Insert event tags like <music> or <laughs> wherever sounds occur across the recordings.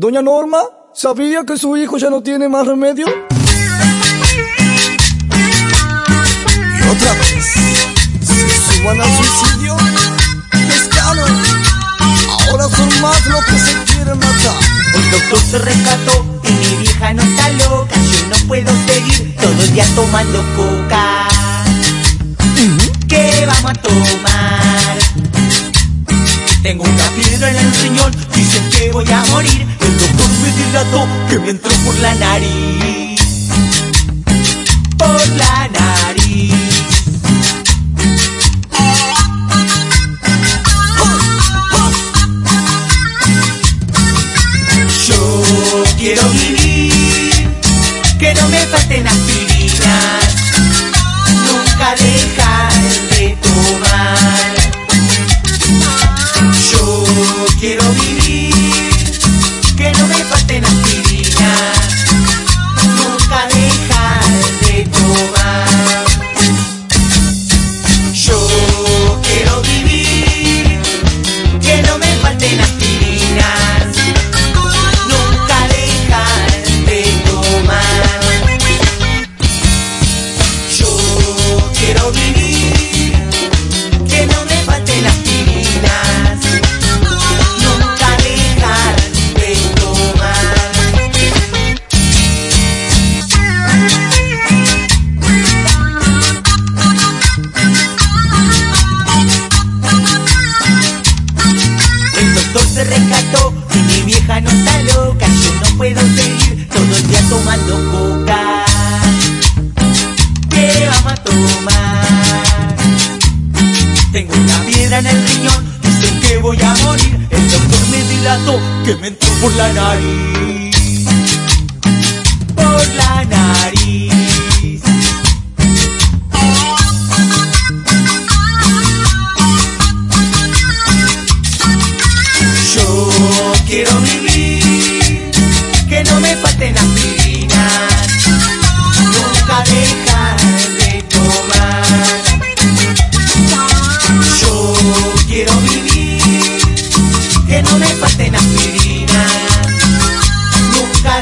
Doña Norma, ¿sabía que su hijo ya no tiene más remedio? Y otra vez, se suban al suicidio, pescado. Ahora son más los que se quieren matar. El doctor se rescató y mi vieja no está loca. Yo no puedo seguir todo el día tomando coca. ¿Qué vamos a tomar? Tengo una piedra en el riñón, dicen que voy a morir. Que me entró por la nariz. Por la nariz. Yo quiero vivir, que no me falten aspirinas, en el riñón, dicen que voy a morir. El doctor me dilató que me entró por la nariz. Por la nariz. Yo quiero vivir, que no me falten aspirinas, nunca dejar de tomar.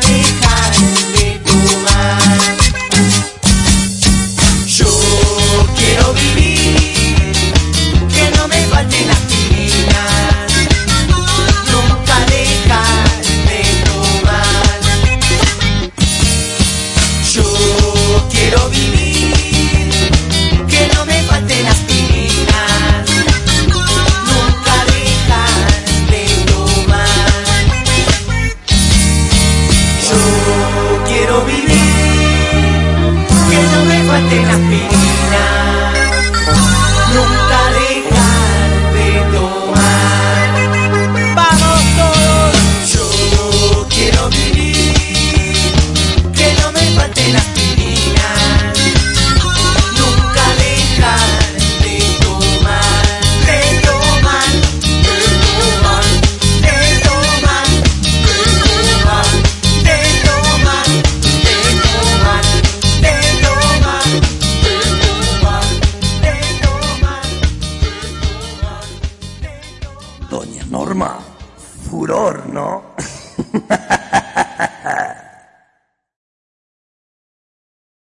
radicales. vivir, que no me falte la aspirina. furor, ¿no? <laughs>